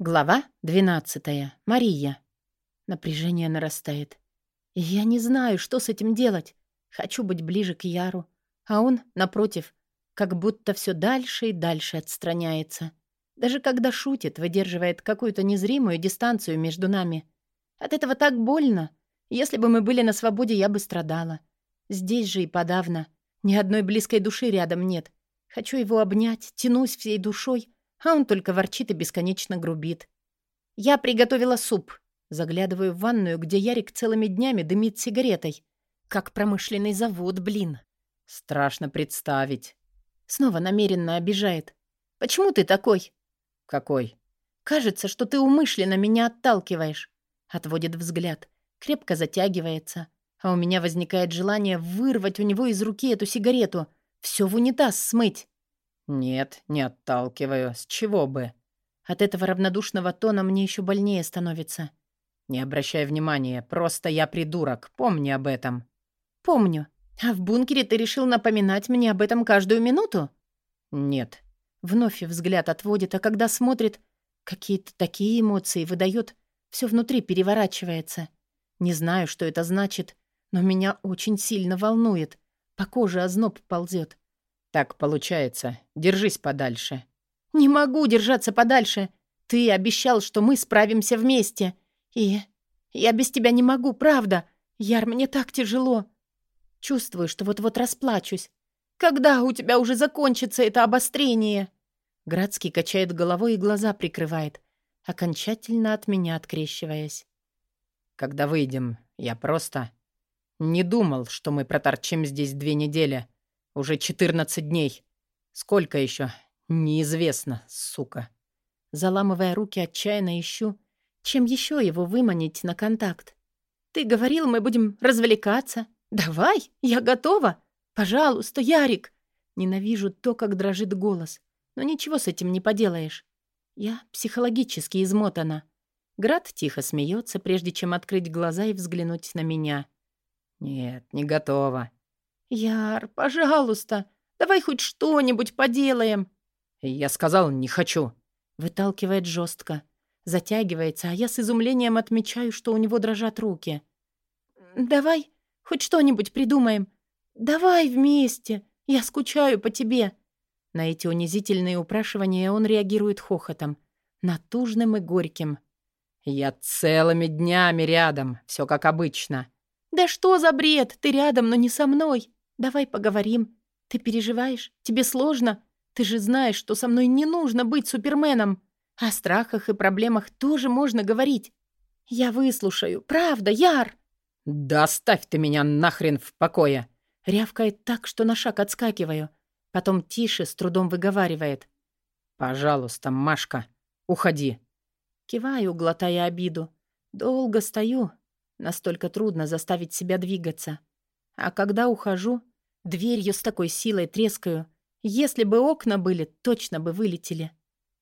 Глава 12. Мария. Напряжение нарастает. Я не знаю, что с этим делать. Хочу быть ближе к Яру, а он, напротив, как будто все дальше и дальше отстраняется. Даже когда шутит, выдерживает какую-то незримую дистанцию между нами. От этого так больно. Если бы мы были на свободе, я бы страдала. Здесь же и подавно. Ни одной близкой души рядом нет. Хочу его обнять, тянусь всей душой — а он только ворчит и бесконечно грубит. Я приготовила суп. Заглядываю в ванную, где Ярик целыми днями дымит сигаретой. Как промышленный завод, блин. Страшно представить. Снова намеренно обижает. Почему ты такой? Какой? Кажется, что ты умышленно меня отталкиваешь. Отводит взгляд. Крепко затягивается. А у меня возникает желание вырвать у него из руки эту сигарету. Все в унитаз смыть. «Нет, не отталкиваю. С чего бы?» От этого равнодушного тона мне еще больнее становится. «Не обращай внимания. Просто я придурок. Помни об этом». «Помню. А в бункере ты решил напоминать мне об этом каждую минуту?» «Нет». Вновь взгляд отводит, а когда смотрит, какие-то такие эмоции выдает, все внутри переворачивается. Не знаю, что это значит, но меня очень сильно волнует. По коже озноб ползет. «Так получается. Держись подальше». «Не могу держаться подальше. Ты обещал, что мы справимся вместе. И я без тебя не могу, правда. Яр, мне так тяжело. Чувствую, что вот-вот расплачусь. Когда у тебя уже закончится это обострение?» Градский качает головой и глаза прикрывает, окончательно от меня открещиваясь. «Когда выйдем, я просто не думал, что мы проторчим здесь две недели». Уже 14 дней. Сколько еще? Неизвестно, сука. Заламывая руки, отчаянно ищу, чем еще его выманить на контакт. Ты говорил, мы будем развлекаться. Давай, я готова. Пожалуйста, Ярик. Ненавижу то, как дрожит голос. Но ничего с этим не поделаешь. Я психологически измотана. Град тихо смеется, прежде чем открыть глаза и взглянуть на меня. «Нет, не готова. «Яр, пожалуйста, давай хоть что-нибудь поделаем». «Я сказал, не хочу». Выталкивает жестко. Затягивается, а я с изумлением отмечаю, что у него дрожат руки. «Давай хоть что-нибудь придумаем. Давай вместе. Я скучаю по тебе». На эти унизительные упрашивания он реагирует хохотом. Натужным и горьким. «Я целыми днями рядом. Все как обычно». «Да что за бред? Ты рядом, но не со мной. Давай поговорим. Ты переживаешь? Тебе сложно? Ты же знаешь, что со мной не нужно быть суперменом. О страхах и проблемах тоже можно говорить. Я выслушаю. Правда, Яр!» «Да оставь ты меня нахрен в покое!» Рявкает так, что на шаг отскакиваю. Потом тише, с трудом выговаривает. «Пожалуйста, Машка, уходи!» Киваю, глотая обиду. Долго стою. Настолько трудно заставить себя двигаться. А когда ухожу, Дверью с такой силой трескаю. Если бы окна были, точно бы вылетели.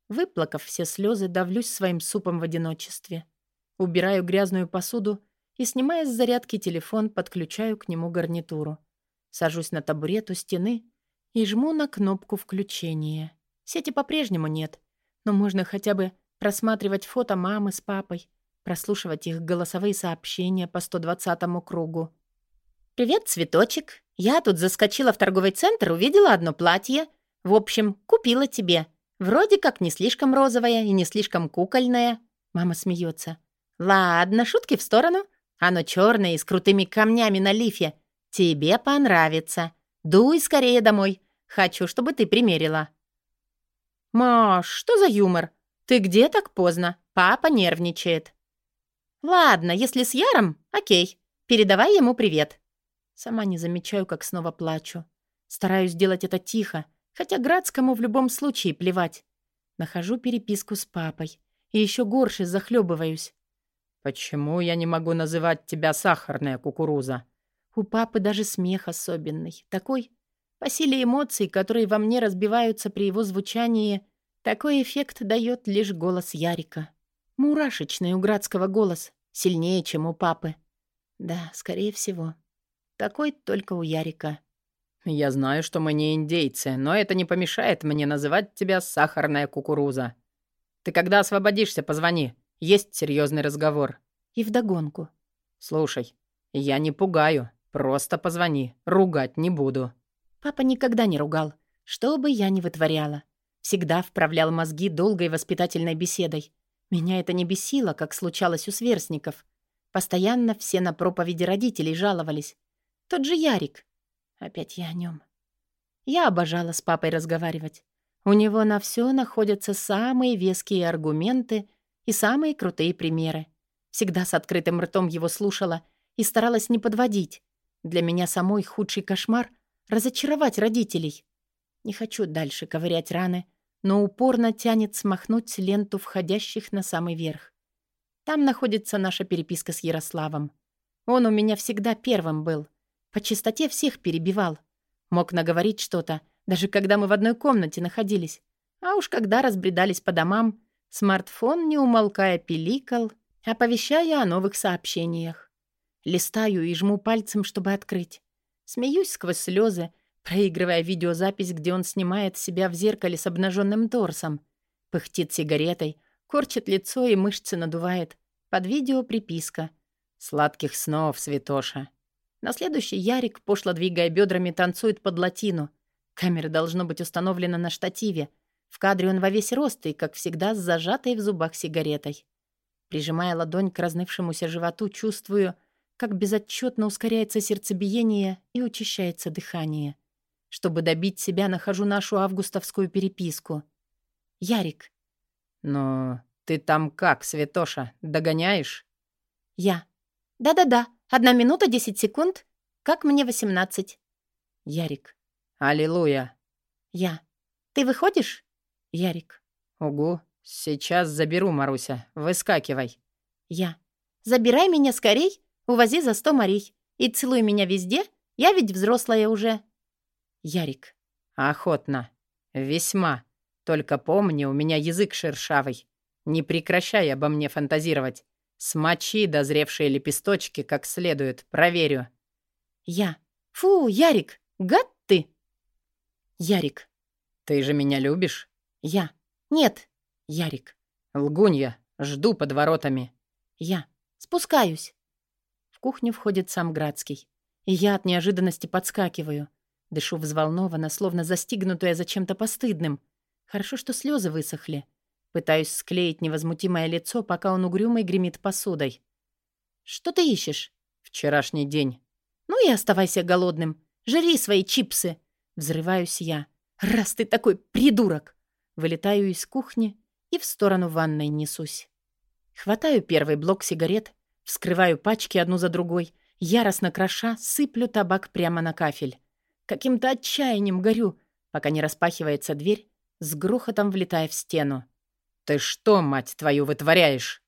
Выплакав все слезы, давлюсь своим супом в одиночестве. Убираю грязную посуду и, снимая с зарядки телефон, подключаю к нему гарнитуру. Сажусь на табурет у стены и жму на кнопку включения. Сети по-прежнему нет, но можно хотя бы просматривать фото мамы с папой, прослушивать их голосовые сообщения по 120-му кругу. «Привет, цветочек. Я тут заскочила в торговый центр, увидела одно платье. В общем, купила тебе. Вроде как не слишком розовое и не слишком кукольное». Мама смеется. «Ладно, шутки в сторону. Оно черное и с крутыми камнями на лифе. Тебе понравится. Дуй скорее домой. Хочу, чтобы ты примерила». «Маш, что за юмор? Ты где так поздно? Папа нервничает». «Ладно, если с Яром, окей. Передавай ему привет». Сама не замечаю, как снова плачу. Стараюсь делать это тихо, хотя Градскому в любом случае плевать. Нахожу переписку с папой. И еще горше захлебываюсь. «Почему я не могу называть тебя сахарная кукуруза?» У папы даже смех особенный. Такой, по силе эмоций, которые во мне разбиваются при его звучании, такой эффект дает лишь голос Ярика. Мурашечный у Градского голос, сильнее, чем у папы. Да, скорее всего. Такой только у Ярика. «Я знаю, что мы не индейцы, но это не помешает мне называть тебя сахарная кукуруза». Ты когда освободишься, позвони. Есть серьезный разговор». И вдогонку. «Слушай, я не пугаю. Просто позвони. Ругать не буду». Папа никогда не ругал, что бы я ни вытворяла. Всегда вправлял мозги долгой воспитательной беседой. Меня это не бесило, как случалось у сверстников. Постоянно все на проповеди родителей жаловались. Тот же Ярик. Опять я о нем. Я обожала с папой разговаривать. У него на все находятся самые веские аргументы и самые крутые примеры. Всегда с открытым ртом его слушала и старалась не подводить. Для меня самой худший кошмар — разочаровать родителей. Не хочу дальше ковырять раны, но упорно тянет смахнуть ленту входящих на самый верх. Там находится наша переписка с Ярославом. Он у меня всегда первым был. По чистоте всех перебивал. Мог наговорить что-то, даже когда мы в одной комнате находились. А уж когда разбредались по домам, смартфон, не умолкая, пиликал, оповещая о новых сообщениях. Листаю и жму пальцем, чтобы открыть. Смеюсь сквозь слезы, проигрывая видеозапись, где он снимает себя в зеркале с обнаженным торсом. Пыхтит сигаретой, корчит лицо и мышцы надувает. Под видео приписка. «Сладких снов, Святоша». На следующий Ярик, пошло двигая бедрами, танцует под латину. Камера должно быть установлена на штативе. В кадре он во весь рост и, как всегда, с зажатой в зубах сигаретой. Прижимая ладонь к разнывшемуся животу, чувствую, как безотчетно ускоряется сердцебиение и учащается дыхание. Чтобы добить себя, нахожу нашу августовскую переписку. Ярик. «Ну, ты там как, Святоша, догоняешь?» Я. «Да-да-да, Одна минута десять секунд. Как мне восемнадцать?» Ярик. «Аллилуйя!» Я. «Ты выходишь?» Ярик. «Угу. Сейчас заберу, Маруся. Выскакивай». Я. «Забирай меня скорей, увози за сто морей. И целуй меня везде, я ведь взрослая уже». Ярик. «Охотно. Весьма. Только помни, у меня язык шершавый. Не прекращай обо мне фантазировать. Смочи дозревшие лепесточки как следует, проверю. Я. Фу, Ярик, гад ты. Ярик. Ты же меня любишь? Я. Нет. Ярик. Лгунья, жду под воротами. Я. Спускаюсь. В кухню входит сам Градский. И я от неожиданности подскакиваю. Дышу взволнованно, словно застигнутая за чем-то постыдным. Хорошо, что слезы высохли. Пытаюсь склеить невозмутимое лицо, пока он угрюмый гремит посудой. «Что ты ищешь?» «Вчерашний день». «Ну и оставайся голодным. Жри свои чипсы!» Взрываюсь я. «Раз ты такой придурок!» Вылетаю из кухни и в сторону ванной несусь. Хватаю первый блок сигарет, вскрываю пачки одну за другой, яростно кроша, сыплю табак прямо на кафель. Каким-то отчаянием горю, пока не распахивается дверь, с грохотом влетая в стену. «Ты что, мать твою, вытворяешь?»